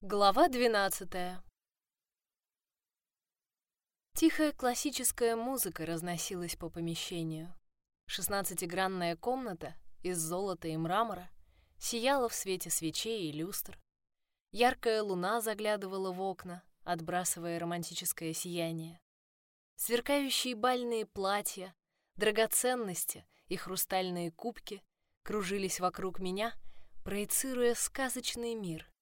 Глава 12 Тихая классическая музыка разносилась по помещению. Шестнадцатигранная комната из золота и мрамора сияла в свете свечей и люстр. Яркая луна заглядывала в окна, отбрасывая романтическое сияние. Сверкающие бальные платья, драгоценности и хрустальные кубки кружились вокруг меня, проецируя сказочный мир —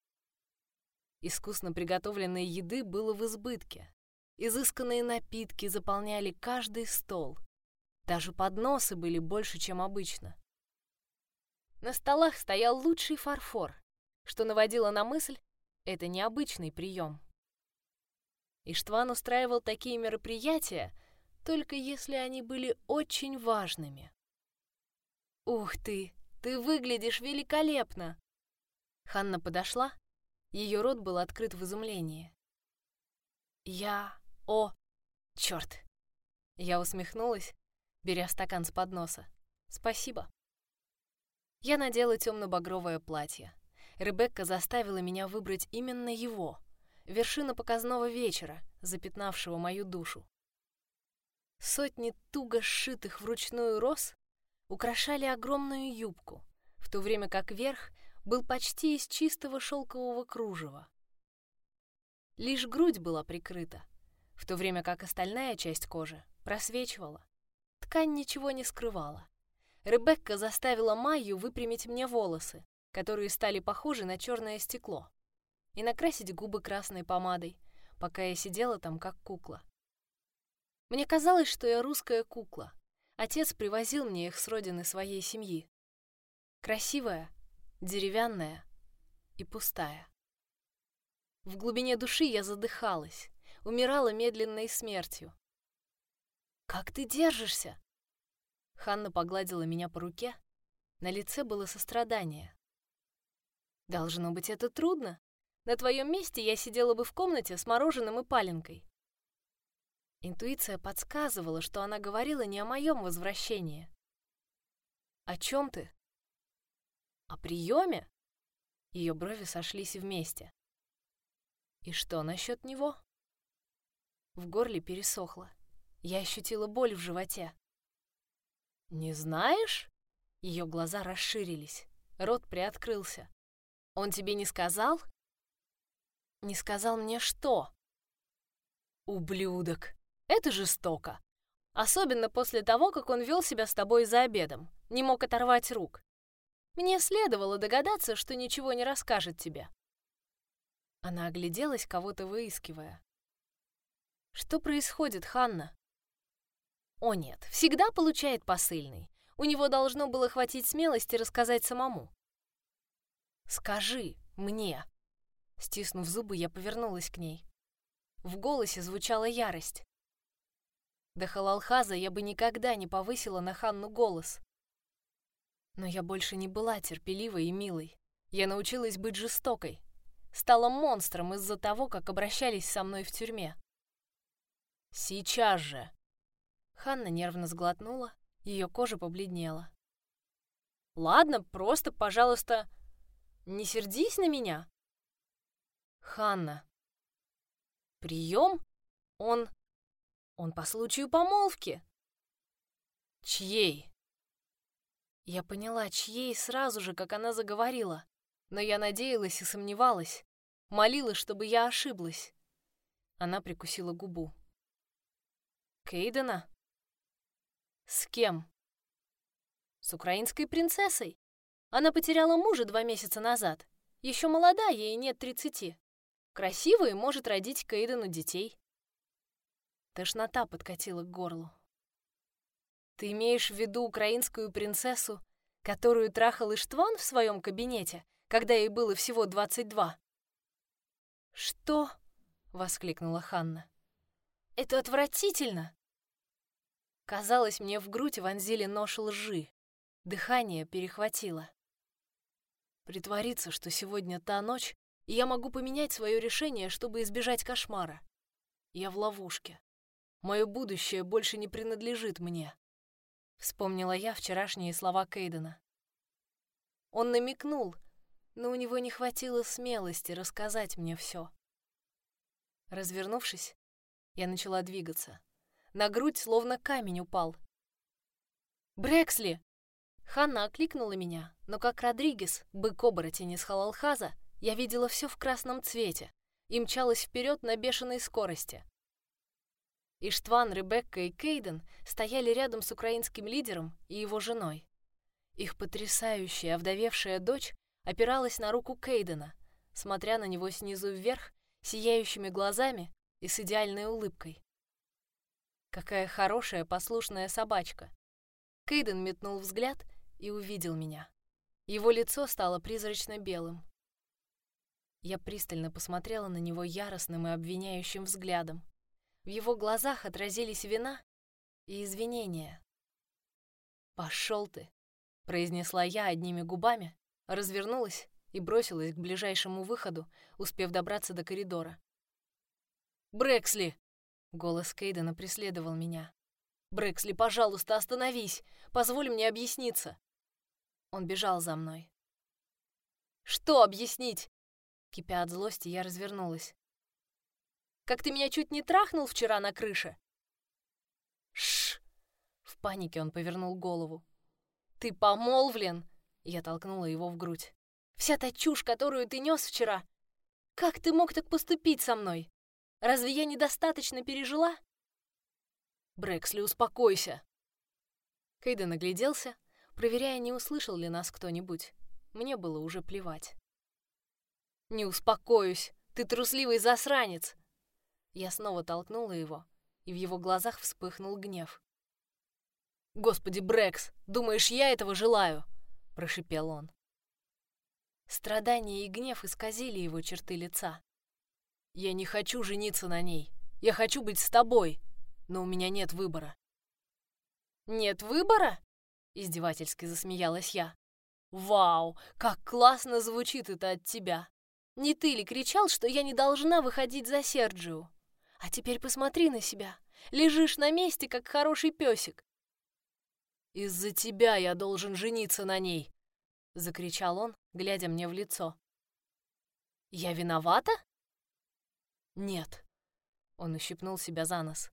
Искусно приготовленной еды было в избытке. Изысканные напитки заполняли каждый стол. Даже подносы были больше, чем обычно. На столах стоял лучший фарфор, что наводило на мысль, это необычный прием. Иштван устраивал такие мероприятия, только если они были очень важными. «Ух ты, ты выглядишь великолепно!» Ханна подошла ее рот был открыт в изумлении. «Я... О... Черт!» Я усмехнулась, беря стакан с подноса. «Спасибо». Я надела темно-багровое платье. Ребекка заставила меня выбрать именно его, вершина показного вечера, запятнавшего мою душу. Сотни туго сшитых вручную роз украшали огромную юбку, в то время как верх был почти из чистого шелкового кружева. Лишь грудь была прикрыта, в то время как остальная часть кожи просвечивала. Ткань ничего не скрывала. Ребекка заставила Майю выпрямить мне волосы, которые стали похожи на черное стекло, и накрасить губы красной помадой, пока я сидела там как кукла. Мне казалось, что я русская кукла. Отец привозил мне их с родины своей семьи. Красивая, деревянная и пустая. В глубине души я задыхалась, умирала медленной смертью. «Как ты держишься?» Ханна погладила меня по руке. На лице было сострадание. «Должно быть, это трудно. На твоем месте я сидела бы в комнате с мороженым и паленкой». Интуиция подсказывала, что она говорила не о моем возвращении. «О чем ты?» О приеме? Ее брови сошлись вместе. И что насчет него? В горле пересохло. Я ощутила боль в животе. Не знаешь? Ее глаза расширились. Рот приоткрылся. Он тебе не сказал? Не сказал мне что? Ублюдок. Это жестоко. Особенно после того, как он вел себя с тобой за обедом. Не мог оторвать рук. Мне следовало догадаться, что ничего не расскажет тебе. Она огляделась, кого-то выискивая. Что происходит, Ханна? О нет, всегда получает посыльный. У него должно было хватить смелости рассказать самому. Скажи мне. Стиснув зубы, я повернулась к ней. В голосе звучала ярость. До Халалхаза я бы никогда не повысила на Ханну голос. Но я больше не была терпеливой и милой. Я научилась быть жестокой. Стала монстром из-за того, как обращались со мной в тюрьме. Сейчас же. Ханна нервно сглотнула, ее кожа побледнела. Ладно, просто, пожалуйста, не сердись на меня. Ханна. Прием? Он... Он по случаю помолвки. Чьей? Я поняла, чьей сразу же, как она заговорила. Но я надеялась и сомневалась. Молила, чтобы я ошиблась. Она прикусила губу. Кейдена? С кем? С украинской принцессой. Она потеряла мужа два месяца назад. Еще молода, ей нет тридцати. Красивая может родить Кейдену детей. Тошнота подкатила к горлу. Ты имеешь в виду украинскую принцессу, которую трахал Иштван в своем кабинете, когда ей было всего 22? Что? воскликнула Ханна. Это отвратительно. Казалось, мне в грудь вонзили нож лжи. Дыхание перехватило. Притвориться, что сегодня та ночь, и я могу поменять свое решение, чтобы избежать кошмара. Я в ловушке. Мое будущее больше не принадлежит мне. Вспомнила я вчерашние слова Кейдена. Он намекнул, но у него не хватило смелости рассказать мне все. Развернувшись, я начала двигаться. На грудь словно камень упал. «Брэксли!» Ханна окликнула меня, но как Родригес, бык-оборотень из Халалхаза, я видела все в красном цвете и мчалась вперед на бешеной скорости. Иштван, Ребекка и Кейден стояли рядом с украинским лидером и его женой. Их потрясающая овдовевшая дочь опиралась на руку Кейдена, смотря на него снизу вверх, сияющими глазами и с идеальной улыбкой. Какая хорошая послушная собачка. Кейден метнул взгляд и увидел меня. Его лицо стало призрачно белым. Я пристально посмотрела на него яростным и обвиняющим взглядом. В его глазах отразились вина и извинения. «Пошел ты!» — произнесла я одними губами, развернулась и бросилась к ближайшему выходу, успев добраться до коридора. «Брэксли!» — голос Кейдена преследовал меня. «Брэксли, пожалуйста, остановись! Позволь мне объясниться!» Он бежал за мной. «Что объяснить?» Кипя от злости, я развернулась. «Как ты меня чуть не трахнул вчера на крыше?» Шш! В панике он повернул голову. «Ты помолвлен!» Я толкнула его в грудь. «Вся та чушь, которую ты нес вчера! Как ты мог так поступить со мной? Разве я недостаточно пережила?» «Брэксли, успокойся!» Кейден огляделся, проверяя, не услышал ли нас кто-нибудь. Мне было уже плевать. «Не успокоюсь! Ты трусливый засранец!» Я снова толкнула его, и в его глазах вспыхнул гнев. «Господи, Брэкс, думаешь, я этого желаю?» — прошипел он. Страдания и гнев исказили его черты лица. «Я не хочу жениться на ней. Я хочу быть с тобой, но у меня нет выбора». «Нет выбора?» — издевательски засмеялась я. «Вау, как классно звучит это от тебя! Не ты ли кричал, что я не должна выходить за Серджио? А теперь посмотри на себя. Лежишь на месте, как хороший песик. «Из-за тебя я должен жениться на ней!» — закричал он, глядя мне в лицо. «Я виновата?» «Нет», — он ущипнул себя за нос.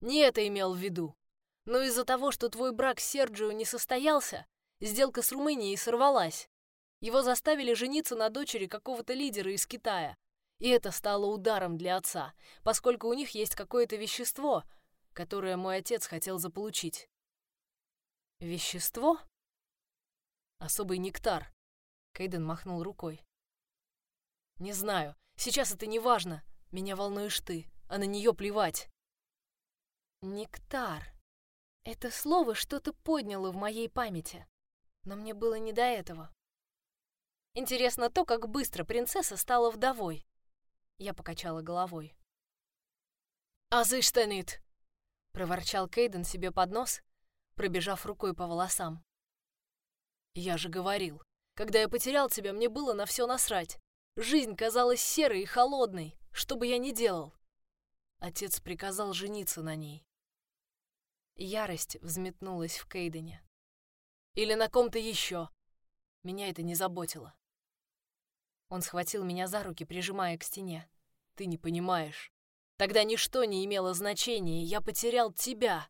«Не это имел в виду. Но из-за того, что твой брак с Серджио не состоялся, сделка с Румынией сорвалась. Его заставили жениться на дочери какого-то лидера из Китая. И это стало ударом для отца, поскольку у них есть какое-то вещество, которое мой отец хотел заполучить. Вещество? Особый нектар. Кейден махнул рукой. Не знаю, сейчас это не важно. Меня волнуешь ты, а на нее плевать. Нектар. Это слово что-то подняло в моей памяти, но мне было не до этого. Интересно то, как быстро принцесса стала вдовой. Я покачала головой. «Азыштанит!» — проворчал Кейден себе под нос, пробежав рукой по волосам. «Я же говорил, когда я потерял тебя, мне было на все насрать. Жизнь казалась серой и холодной, что бы я ни делал. Отец приказал жениться на ней. Ярость взметнулась в Кейдене. Или на ком-то еще. Меня это не заботило. Он схватил меня за руки, прижимая к стене. «Ты не понимаешь. Тогда ничто не имело значения, я потерял тебя!»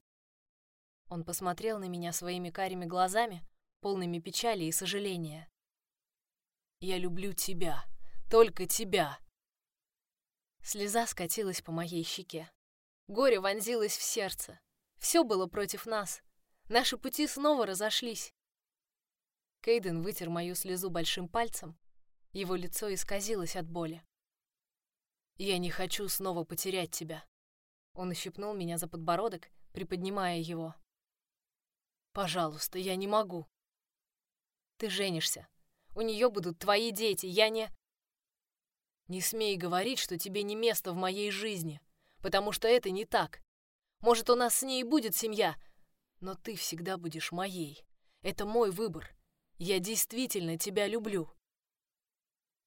Он посмотрел на меня своими карими глазами, полными печали и сожаления. «Я люблю тебя, только тебя!» Слеза скатилась по моей щеке. Горе вонзилось в сердце. Все было против нас. Наши пути снова разошлись. Кейден вытер мою слезу большим пальцем, его лицо исказилось от боли. «Я не хочу снова потерять тебя». Он ущипнул меня за подбородок, приподнимая его. «Пожалуйста, я не могу». «Ты женишься. У нее будут твои дети, я не...» «Не смей говорить, что тебе не место в моей жизни, потому что это не так. Может, у нас с ней будет семья, но ты всегда будешь моей. Это мой выбор. Я действительно тебя люблю».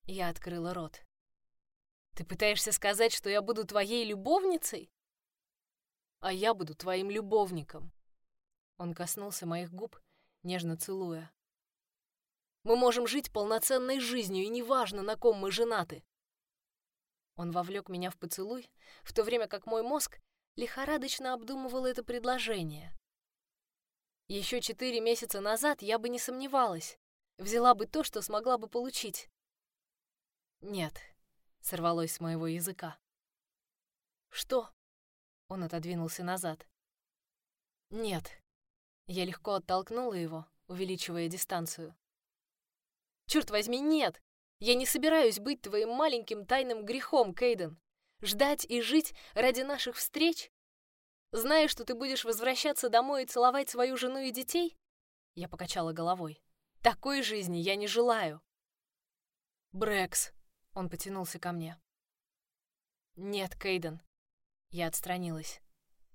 Я открыла рот. «Ты пытаешься сказать, что я буду твоей любовницей?» «А я буду твоим любовником». Он коснулся моих губ, нежно целуя. Мы можем жить полноценной жизнью, и неважно, на ком мы женаты. Он вовлек меня в поцелуй, в то время как мой мозг лихорадочно обдумывал это предложение. Еще четыре месяца назад я бы не сомневалась, взяла бы то, что смогла бы получить. Нет, сорвалось с моего языка. Что? Он отодвинулся назад. Нет. Я легко оттолкнула его, увеличивая дистанцию. Черт возьми, нет! Я не собираюсь быть твоим маленьким тайным грехом, Кейден. Ждать и жить ради наших встреч? Зная, что ты будешь возвращаться домой и целовать свою жену и детей? Я покачала головой. Такой жизни я не желаю. Брекс. Он потянулся ко мне. Нет, Кейден. Я отстранилась.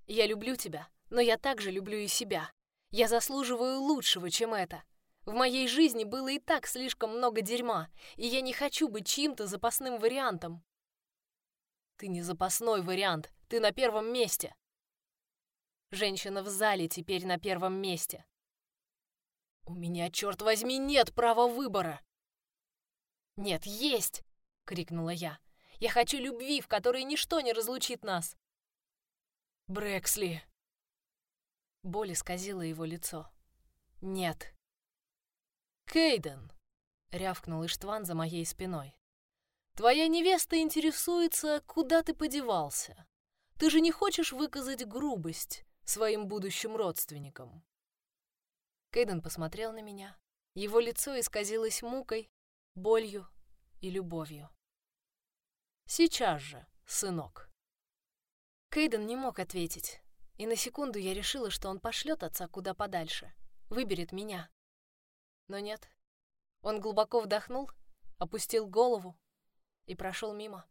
Я люблю тебя, но я также люблю и себя. Я заслуживаю лучшего, чем это. В моей жизни было и так слишком много дерьма, и я не хочу быть чьим-то запасным вариантом. Ты не запасной вариант, ты на первом месте. Женщина в зале теперь на первом месте. У меня, черт возьми, нет права выбора. Нет, есть, крикнула я. Я хочу любви, в которой ничто не разлучит нас. Брэксли. Боль исказила его лицо. Нет. Кейден, рявкнул Иштван за моей спиной. Твоя невеста интересуется, куда ты подевался. Ты же не хочешь выказать грубость своим будущим родственникам. Кейден посмотрел на меня. Его лицо исказилось мукой, болью и любовью. Сейчас же, сынок. Кейден не мог ответить, и на секунду я решила, что он пошлет отца куда подальше, выберет меня. Но нет. Он глубоко вдохнул, опустил голову и прошел мимо.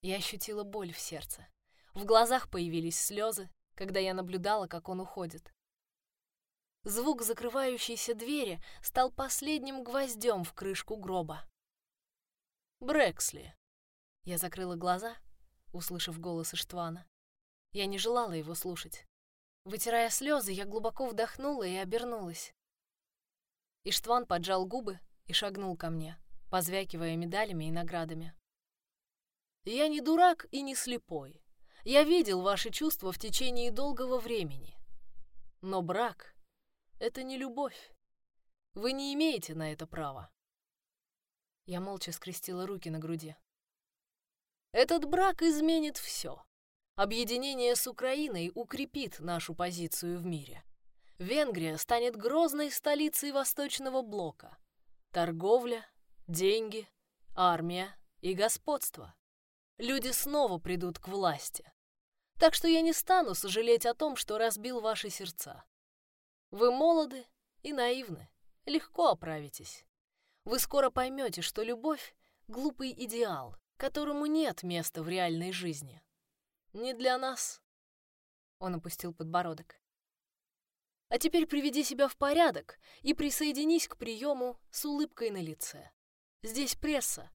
Я ощутила боль в сердце. В глазах появились слезы, когда я наблюдала, как он уходит. Звук закрывающейся двери стал последним гвоздем в крышку гроба. «Брэксли!» Я закрыла глаза, услышав голос Иштвана. Я не желала его слушать. Вытирая слезы, я глубоко вдохнула и обернулась. Иштван поджал губы и шагнул ко мне, позвякивая медалями и наградами. «Я не дурак и не слепой. Я видел ваши чувства в течение долгого времени. Но брак — это не любовь. Вы не имеете на это права». Я молча скрестила руки на груди. «Этот брак изменит все. Объединение с Украиной укрепит нашу позицию в мире. Венгрия станет грозной столицей Восточного блока. Торговля, деньги, армия и господство. Люди снова придут к власти. Так что я не стану сожалеть о том, что разбил ваши сердца. Вы молоды и наивны, легко оправитесь. Вы скоро поймете, что любовь — глупый идеал, которому нет места в реальной жизни. Не для нас. Он опустил подбородок. А теперь приведи себя в порядок и присоединись к приему с улыбкой на лице. Здесь пресса.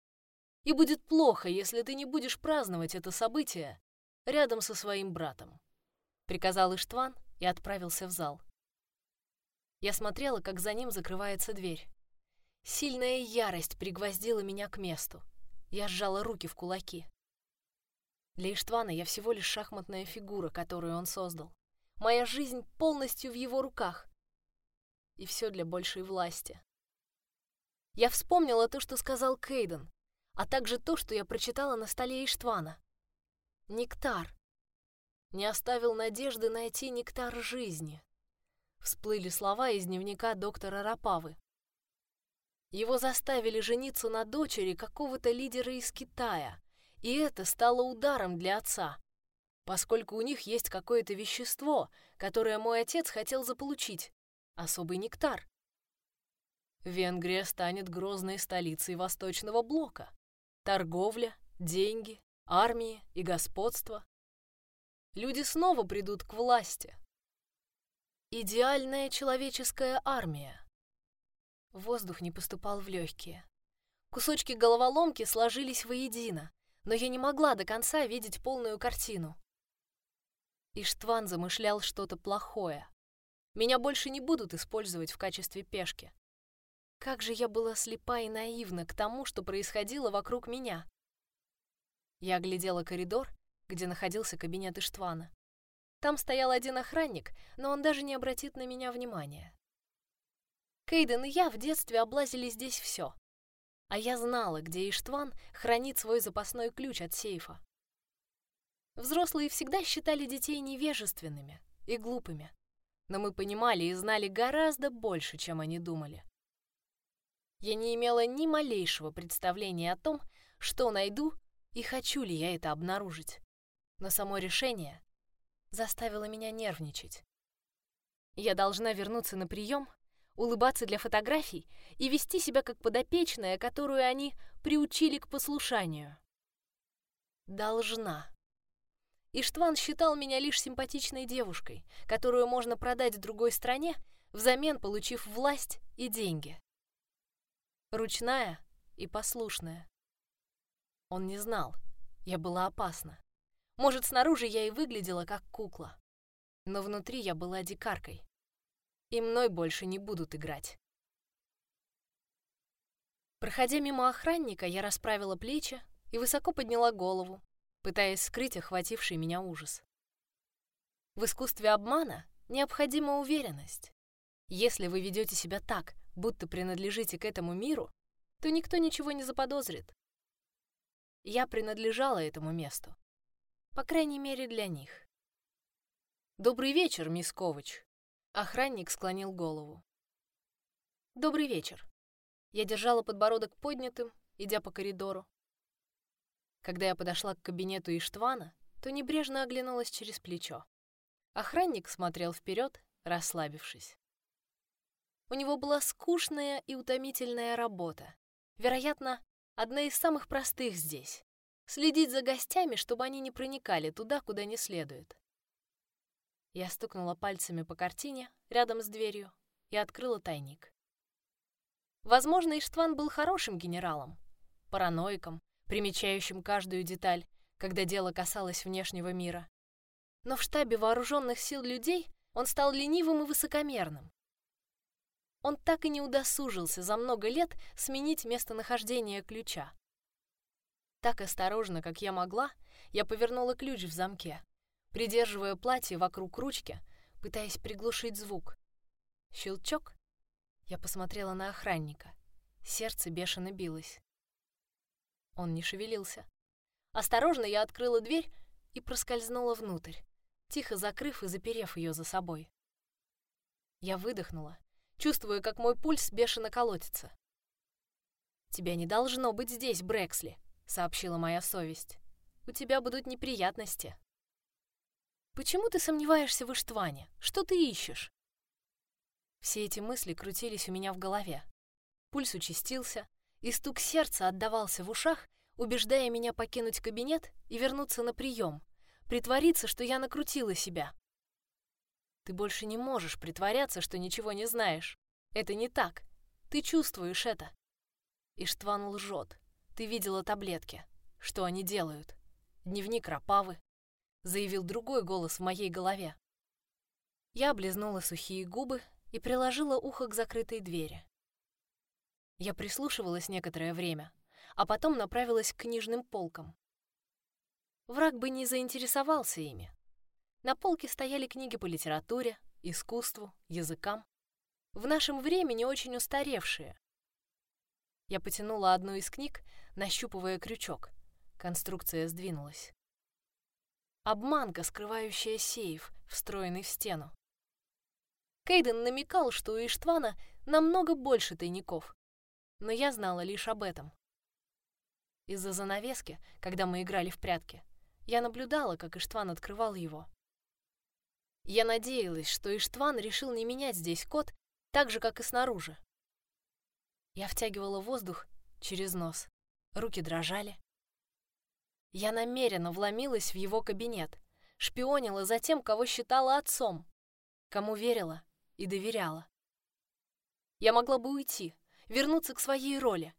И будет плохо, если ты не будешь праздновать это событие рядом со своим братом. Приказал Иштван и отправился в зал. Я смотрела, как за ним закрывается дверь. Сильная ярость пригвоздила меня к месту. Я сжала руки в кулаки. Для Иштвана я всего лишь шахматная фигура, которую он создал. Моя жизнь полностью в его руках. И все для большей власти. Я вспомнила то, что сказал Кейден, а также то, что я прочитала на столе Иштвана. Нектар. Не оставил надежды найти нектар жизни. Всплыли слова из дневника доктора Рапавы. Его заставили жениться на дочери какого-то лидера из Китая, и это стало ударом для отца поскольку у них есть какое-то вещество, которое мой отец хотел заполучить. Особый нектар. Венгрия станет грозной столицей Восточного блока. Торговля, деньги, армия и господство. Люди снова придут к власти. Идеальная человеческая армия. Воздух не поступал в легкие. Кусочки головоломки сложились воедино, но я не могла до конца видеть полную картину. Иштван замышлял что-то плохое. Меня больше не будут использовать в качестве пешки. Как же я была слепа и наивна к тому, что происходило вокруг меня. Я оглядела коридор, где находился кабинет Иштвана. Там стоял один охранник, но он даже не обратит на меня внимания. Кейден и я в детстве облазили здесь все. А я знала, где Иштван хранит свой запасной ключ от сейфа. Взрослые всегда считали детей невежественными и глупыми, но мы понимали и знали гораздо больше, чем они думали. Я не имела ни малейшего представления о том, что найду и хочу ли я это обнаружить. Но само решение заставило меня нервничать. Я должна вернуться на прием, улыбаться для фотографий и вести себя как подопечная, которую они приучили к послушанию. Должна. Иштван считал меня лишь симпатичной девушкой, которую можно продать другой стране, взамен получив власть и деньги. Ручная и послушная. Он не знал, я была опасна. Может, снаружи я и выглядела как кукла, но внутри я была дикаркой. И мной больше не будут играть. Проходя мимо охранника, я расправила плечи и высоко подняла голову, пытаясь скрыть охвативший меня ужас. В искусстве обмана необходима уверенность. Если вы ведете себя так, будто принадлежите к этому миру, то никто ничего не заподозрит. Я принадлежала этому месту. По крайней мере, для них. «Добрый вечер, мисс Ковач!» Охранник склонил голову. «Добрый вечер». Я держала подбородок поднятым, идя по коридору. Когда я подошла к кабинету Иштвана, то небрежно оглянулась через плечо. Охранник смотрел вперед, расслабившись. У него была скучная и утомительная работа. Вероятно, одна из самых простых здесь. Следить за гостями, чтобы они не проникали туда, куда не следует. Я стукнула пальцами по картине рядом с дверью и открыла тайник. Возможно, Иштван был хорошим генералом, параноиком, примечающим каждую деталь, когда дело касалось внешнего мира. Но в штабе вооруженных сил людей он стал ленивым и высокомерным. Он так и не удосужился за много лет сменить местонахождение ключа. Так осторожно, как я могла, я повернула ключ в замке, придерживая платье вокруг ручки, пытаясь приглушить звук. Щелчок. Я посмотрела на охранника. Сердце бешено билось. Он не шевелился. Осторожно я открыла дверь и проскользнула внутрь, тихо закрыв и заперев ее за собой. Я выдохнула чувствуя, как мой пульс бешено колотится. «Тебя не должно быть здесь, Брэксли», — сообщила моя совесть. «У тебя будут неприятности». «Почему ты сомневаешься в Иштване? Что ты ищешь?» Все эти мысли крутились у меня в голове. Пульс участился, и стук сердца отдавался в ушах, убеждая меня покинуть кабинет и вернуться на прием, притвориться, что я накрутила себя. Ты больше не можешь притворяться, что ничего не знаешь. Это не так. Ты чувствуешь это. Иштван лжет. Ты видела таблетки. Что они делают? Дневник Рапавы. Заявил другой голос в моей голове. Я облизнула сухие губы и приложила ухо к закрытой двери. Я прислушивалась некоторое время, а потом направилась к книжным полкам. Враг бы не заинтересовался ими. На полке стояли книги по литературе, искусству, языкам. В нашем времени очень устаревшие. Я потянула одну из книг, нащупывая крючок. Конструкция сдвинулась. Обманка, скрывающая сейф, встроенный в стену. Кейден намекал, что у Иштвана намного больше тайников, но я знала лишь об этом. Из-за занавески, когда мы играли в прятки, я наблюдала, как Иштван открывал его. Я надеялась, что Иштван решил не менять здесь код так же, как и снаружи. Я втягивала воздух через нос. Руки дрожали. Я намеренно вломилась в его кабинет, шпионила за тем, кого считала отцом, кому верила и доверяла. Я могла бы уйти, вернуться к своей роли,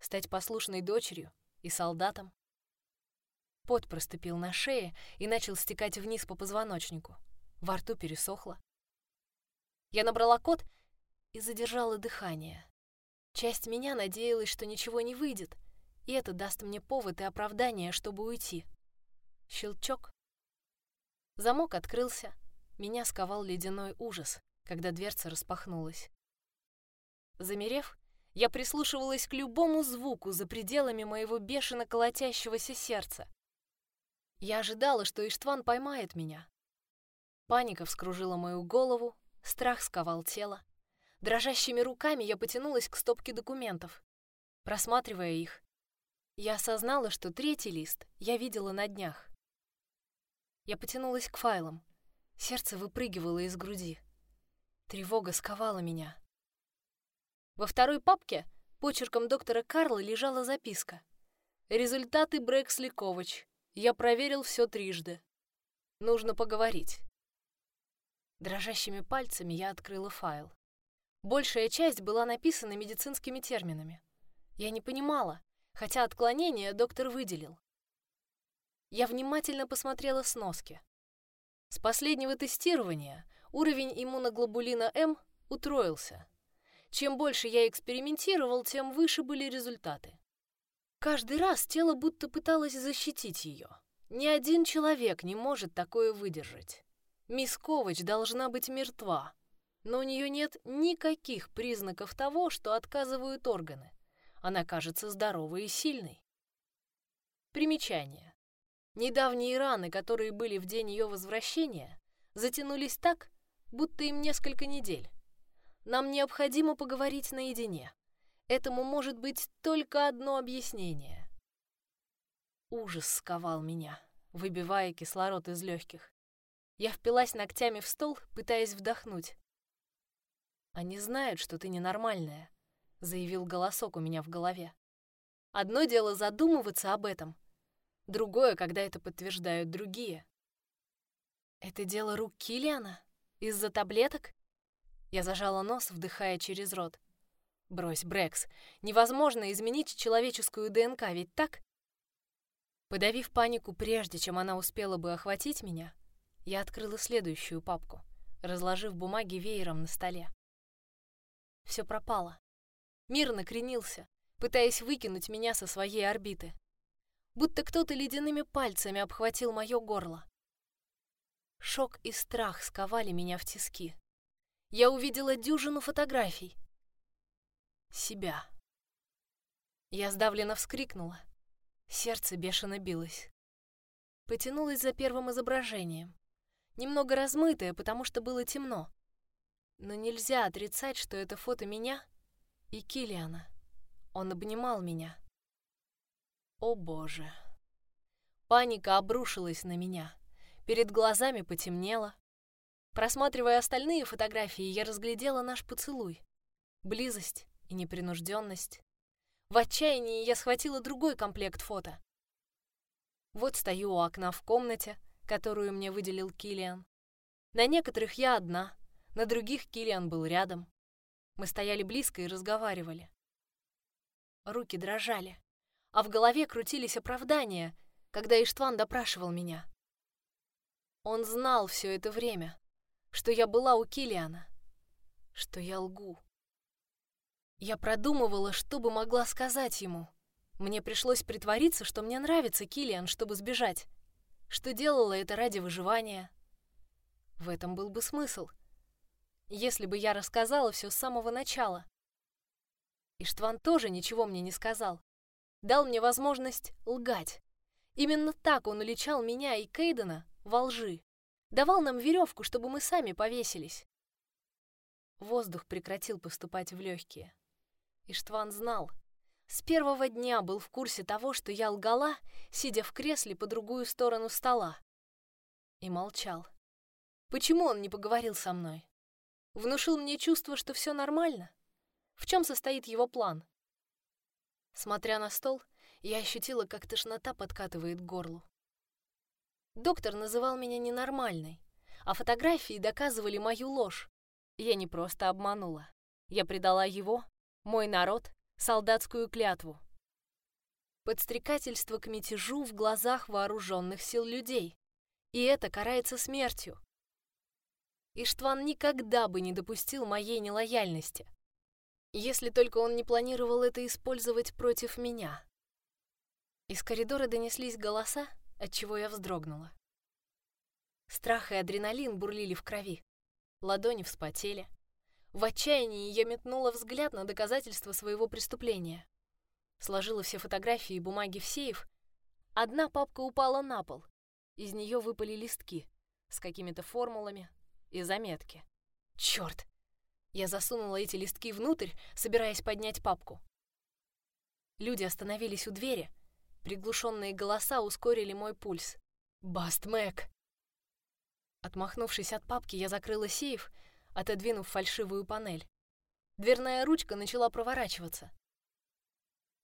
стать послушной дочерью и солдатом. Пот проступил на шее и начал стекать вниз по позвоночнику. Во рту пересохло. Я набрала код и задержала дыхание. Часть меня надеялась, что ничего не выйдет, и это даст мне повод и оправдание, чтобы уйти. Щелчок. Замок открылся. Меня сковал ледяной ужас, когда дверца распахнулась. Замерев, я прислушивалась к любому звуку за пределами моего бешено колотящегося сердца. Я ожидала, что Иштван поймает меня. Паника вскружила мою голову, страх сковал тело. Дрожащими руками я потянулась к стопке документов. Просматривая их, я осознала, что третий лист я видела на днях. Я потянулась к файлам. Сердце выпрыгивало из груди. Тревога сковала меня. Во второй папке почерком доктора Карла лежала записка. «Результаты Брэксли Ковач. Я проверил все трижды. Нужно поговорить». Дрожащими пальцами я открыла файл. Большая часть была написана медицинскими терминами. Я не понимала, хотя отклонение доктор выделил. Я внимательно посмотрела сноски. С последнего тестирования уровень иммуноглобулина М утроился. Чем больше я экспериментировал, тем выше были результаты. Каждый раз тело будто пыталось защитить ее. Ни один человек не может такое выдержать. Мисс Ковач должна быть мертва, но у нее нет никаких признаков того, что отказывают органы. Она кажется здоровой и сильной. Примечание. Недавние раны, которые были в день ее возвращения, затянулись так, будто им несколько недель. Нам необходимо поговорить наедине. Этому может быть только одно объяснение. Ужас сковал меня, выбивая кислород из легких. Я впилась ногтями в стол, пытаясь вдохнуть. «Они знают, что ты ненормальная», — заявил голосок у меня в голове. «Одно дело задумываться об этом, другое, когда это подтверждают другие». «Это дело рук Килиана? Из-за таблеток?» Я зажала нос, вдыхая через рот. «Брось, Брекс, невозможно изменить человеческую ДНК, ведь так?» Подавив панику прежде, чем она успела бы охватить меня, я открыла следующую папку, разложив бумаги веером на столе. Все пропало. Мир накренился, пытаясь выкинуть меня со своей орбиты. Будто кто-то ледяными пальцами обхватил мое горло. Шок и страх сковали меня в тиски. Я увидела дюжину фотографий. Себя. Я сдавленно вскрикнула. Сердце бешено билось. Потянулась за первым изображением немного размытое, потому что было темно. Но нельзя отрицать, что это фото меня и Килиана. Он обнимал меня. О боже. Паника обрушилась на меня. Перед глазами потемнело. Просматривая остальные фотографии, я разглядела наш поцелуй. Близость и непринужденность. В отчаянии я схватила другой комплект фото. Вот стою у окна в комнате, которую мне выделил Килиан. На некоторых я одна, на других Килиан был рядом. Мы стояли близко и разговаривали. Руки дрожали, а в голове крутились оправдания, когда Иштван допрашивал меня. Он знал все это время, что я была у Килиана, что я лгу. Я продумывала, что бы могла сказать ему. Мне пришлось притвориться, что мне нравится Килиан, чтобы сбежать что делала это ради выживания. В этом был бы смысл, если бы я рассказала все с самого начала. Иштван тоже ничего мне не сказал. Дал мне возможность лгать. Именно так он уличал меня и Кейдена во лжи. Давал нам веревку, чтобы мы сами повесились. Воздух прекратил поступать в легкие. Иштван знал, с первого дня был в курсе того, что я лгала, сидя в кресле по другую сторону стола. И молчал. Почему он не поговорил со мной? Внушил мне чувство, что все нормально? В чем состоит его план? Смотря на стол, я ощутила, как тошнота подкатывает к горлу. Доктор называл меня ненормальной, а фотографии доказывали мою ложь. Я не просто обманула. Я предала его, мой народ солдатскую клятву. Подстрекательство к мятежу в глазах вооруженных сил людей. И это карается смертью. Иштван никогда бы не допустил моей нелояльности. Если только он не планировал это использовать против меня. Из коридора донеслись голоса, от чего я вздрогнула. Страх и адреналин бурлили в крови. Ладони вспотели. В отчаянии я метнула взгляд на доказательства своего преступления. Сложила все фотографии и бумаги в сейф. Одна папка упала на пол. Из нее выпали листки с какими-то формулами и заметки. Черт! Я засунула эти листки внутрь, собираясь поднять папку. Люди остановились у двери. Приглушенные голоса ускорили мой пульс. «Баст Мэг!» Отмахнувшись от папки, я закрыла сейф, отодвинув фальшивую панель. Дверная ручка начала проворачиваться.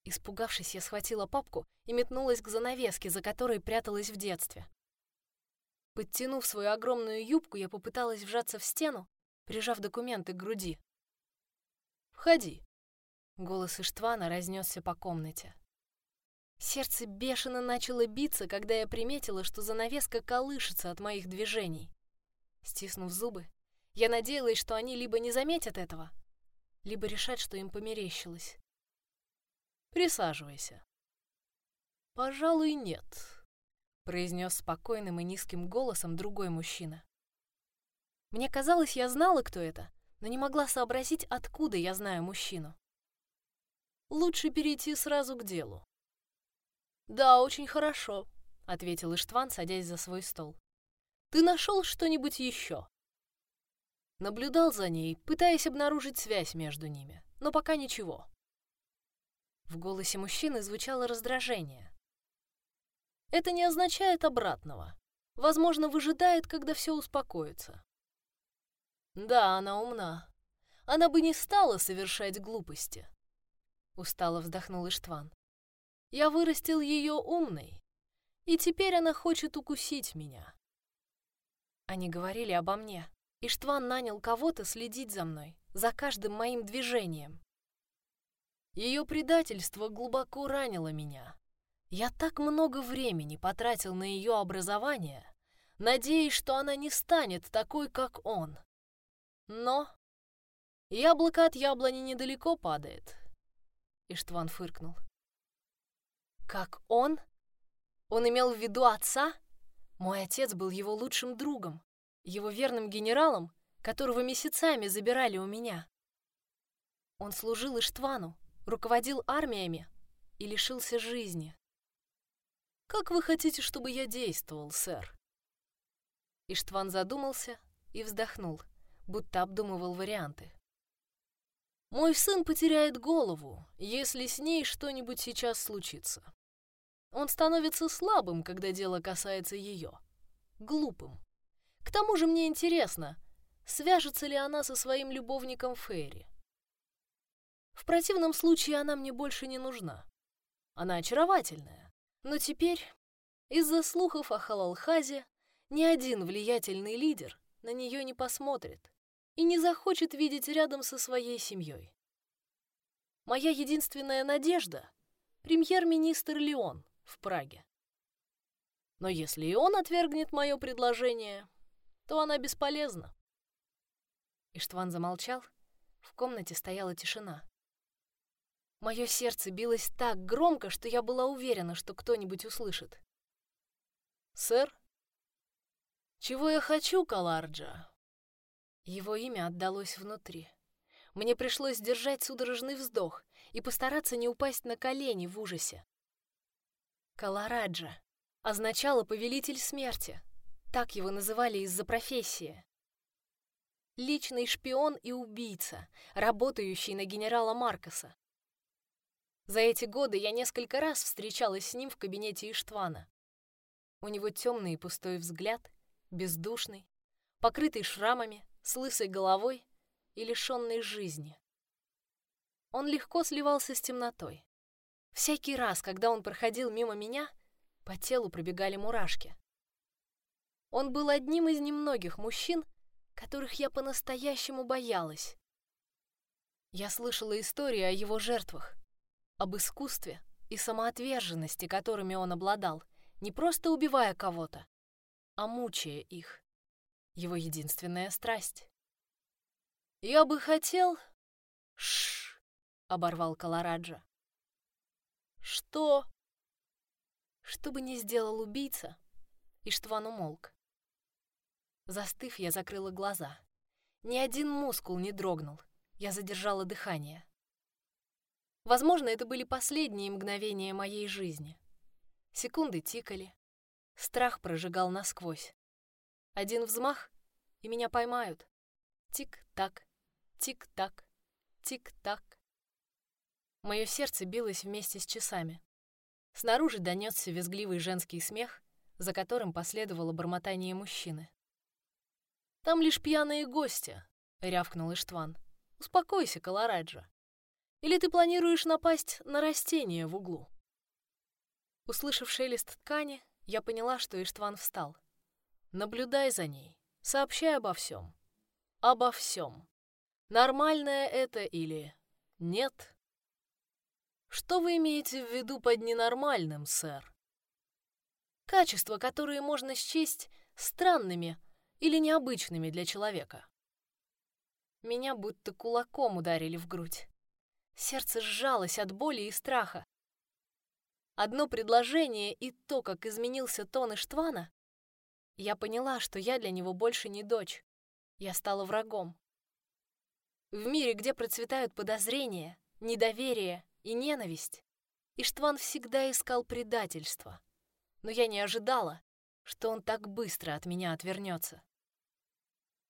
Испугавшись, я схватила папку и метнулась к занавеске, за которой пряталась в детстве. Подтянув свою огромную юбку, я попыталась вжаться в стену, прижав документы к груди. «Входи!» Голос Иштвана разнесся по комнате. Сердце бешено начало биться, когда я приметила, что занавеска колышется от моих движений. Стиснув зубы, я надеялась, что они либо не заметят этого, либо решат, что им померещилось. «Присаживайся». «Пожалуй, нет», — произнес спокойным и низким голосом другой мужчина. Мне казалось, я знала, кто это, но не могла сообразить, откуда я знаю мужчину. «Лучше перейти сразу к делу. «Да, очень хорошо», — ответил Иштван, садясь за свой стол. «Ты нашел что-нибудь еще?» Наблюдал за ней, пытаясь обнаружить связь между ними, но пока ничего. В голосе мужчины звучало раздражение. Это не означает обратного. Возможно, выжидает, когда все успокоится. Да, она умна. Она бы не стала совершать глупости. Устало вздохнул Иштван. Я вырастил ее умной, и теперь она хочет укусить меня. Они говорили обо мне. Иштван нанял кого-то следить за мной, за каждым моим движением. Ее предательство глубоко ранило меня. Я так много времени потратил на ее образование, надеясь, что она не станет такой, как он. Но яблоко от яблони недалеко падает. Иштван фыркнул. Как он? Он имел в виду отца? Мой отец был его лучшим другом, его верным генералом, которого месяцами забирали у меня. Он служил Иштвану, руководил армиями и лишился жизни. «Как вы хотите, чтобы я действовал, сэр?» Иштван задумался и вздохнул, будто обдумывал варианты. «Мой сын потеряет голову, если с ней что-нибудь сейчас случится. Он становится слабым, когда дело касается ее. Глупым. К тому же мне интересно, свяжется ли она со своим любовником Фейри. В противном случае она мне больше не нужна. Она очаровательная. Но теперь, из-за слухов о Халалхазе, ни один влиятельный лидер на нее не посмотрит и не захочет видеть рядом со своей семьей. Моя единственная надежда — премьер-министр Леон — в Праге. Но если и он отвергнет мое предложение, то она бесполезна. Иштван замолчал. В комнате стояла тишина. Мое сердце билось так громко, что я была уверена, что кто-нибудь услышит. «Сэр?» «Чего я хочу, Каларджа?» Его имя отдалось внутри. Мне пришлось держать судорожный вздох и постараться не упасть на колени в ужасе. Калараджа означало «повелитель смерти». Так его называли из-за профессии. Личный шпион и убийца, работающий на генерала Маркоса. За эти годы я несколько раз встречалась с ним в кабинете Иштвана. У него темный и пустой взгляд, бездушный, покрытый шрамами, с лысой головой и лишенный жизни. Он легко сливался с темнотой. Всякий раз, когда он проходил мимо меня, по телу пробегали мурашки. Он был одним из немногих мужчин, которых я по-настоящему боялась. Я слышала истории о его жертвах, об искусстве и самоотверженности, которыми он обладал, не просто убивая кого-то, а мучая их. Его единственная страсть. Я бы хотел... Шш! — оборвал Калараджа. «Что?» Что бы ни сделал убийца, Иштван умолк. Застыв, я закрыла глаза. Ни один мускул не дрогнул. Я задержала дыхание. Возможно, это были последние мгновения моей жизни. Секунды тикали. Страх прожигал насквозь. Один взмах, и меня поймают. Тик-так, тик-так, тик-так. Мое сердце билось вместе с часами. Снаружи донесся визгливый женский смех, за которым последовало бормотание мужчины. «Там лишь пьяные гости», — рявкнул Иштван. «Успокойся, Колораджо. Или ты планируешь напасть на растение в углу?» Услышав шелест ткани, я поняла, что Иштван встал. «Наблюдай за ней, сообщай обо всем. Обо всем. Нормальное это или нет?» Что вы имеете в виду под ненормальным, сэр? Качества, которые можно счесть странными или необычными для человека. Меня будто кулаком ударили в грудь. Сердце сжалось от боли и страха. Одно предложение и то, как изменился тон Иштвана, я поняла, что я для него больше не дочь. Я стала врагом. В мире, где процветают подозрения, недоверие и ненависть. Иштван всегда искал предательства. Но я не ожидала, что он так быстро от меня отвернется.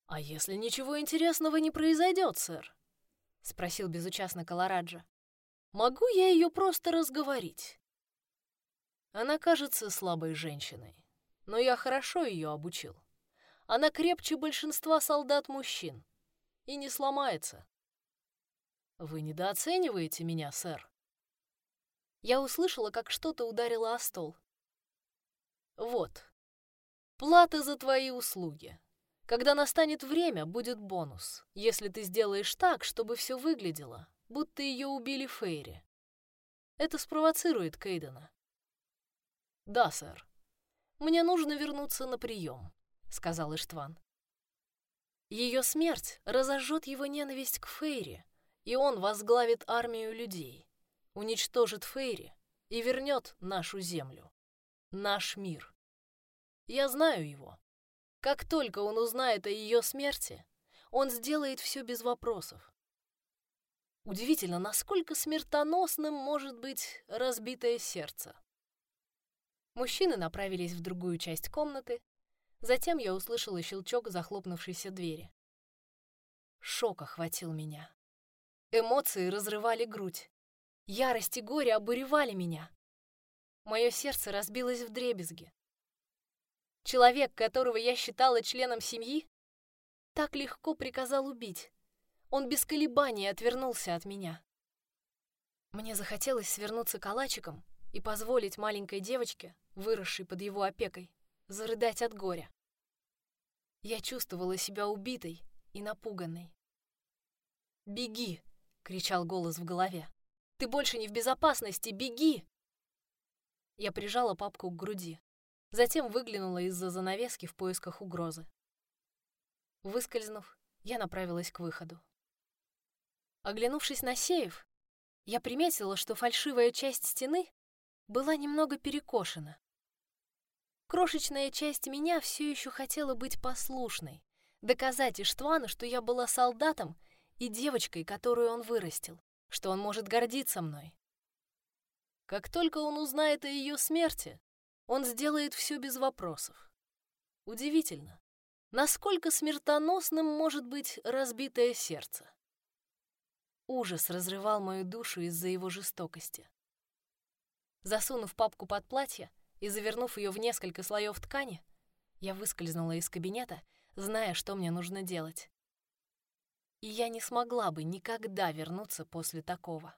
«А если ничего интересного не произойдет, сэр?» — спросил безучастно Колораджо. «Могу я ее просто разговорить?» Она кажется слабой женщиной, но я хорошо ее обучил. Она крепче большинства солдат-мужчин и не сломается. Вы недооцениваете меня, сэр. Я услышала, как что-то ударило о стол. Вот. Плата за твои услуги. Когда настанет время, будет бонус, если ты сделаешь так, чтобы все выглядело, будто ее убили Фейри. Это спровоцирует Кейдена. Да, сэр. Мне нужно вернуться на прием, сказал Иштван. Ее смерть разожжет его ненависть к Фейри, и он возглавит армию людей, уничтожит Фейри и вернет нашу землю, наш мир. Я знаю его. Как только он узнает о ее смерти, он сделает все без вопросов. Удивительно, насколько смертоносным может быть разбитое сердце. Мужчины направились в другую часть комнаты, затем я услышала щелчок захлопнувшейся двери. Шок охватил меня. Эмоции разрывали грудь. Ярость и горе обуревали меня. Мое сердце разбилось в дребезги. Человек, которого я считала членом семьи, так легко приказал убить. Он без колебаний отвернулся от меня. Мне захотелось свернуться калачиком и позволить маленькой девочке, выросшей под его опекой, зарыдать от горя. Я чувствовала себя убитой и напуганной. «Беги!» кричал голос в голове. Ты больше не в безопасности, беги! Я прижала папку к груди, затем выглянула из-за занавески в поисках угрозы. Выскользнув, я направилась к выходу. Оглянувшись на Сеев, я приметила, что фальшивая часть стены была немного перекошена. Крошечная часть меня все еще хотела быть послушной, доказать Иштвану, что я была солдатом и девочкой, которую он вырастил, что он может гордиться мной. Как только он узнает о ее смерти, он сделает все без вопросов. Удивительно, насколько смертоносным может быть разбитое сердце. Ужас разрывал мою душу из-за его жестокости. Засунув папку под платье и завернув ее в несколько слоев ткани, я выскользнула из кабинета, зная, что мне нужно делать и я не смогла бы никогда вернуться после такого.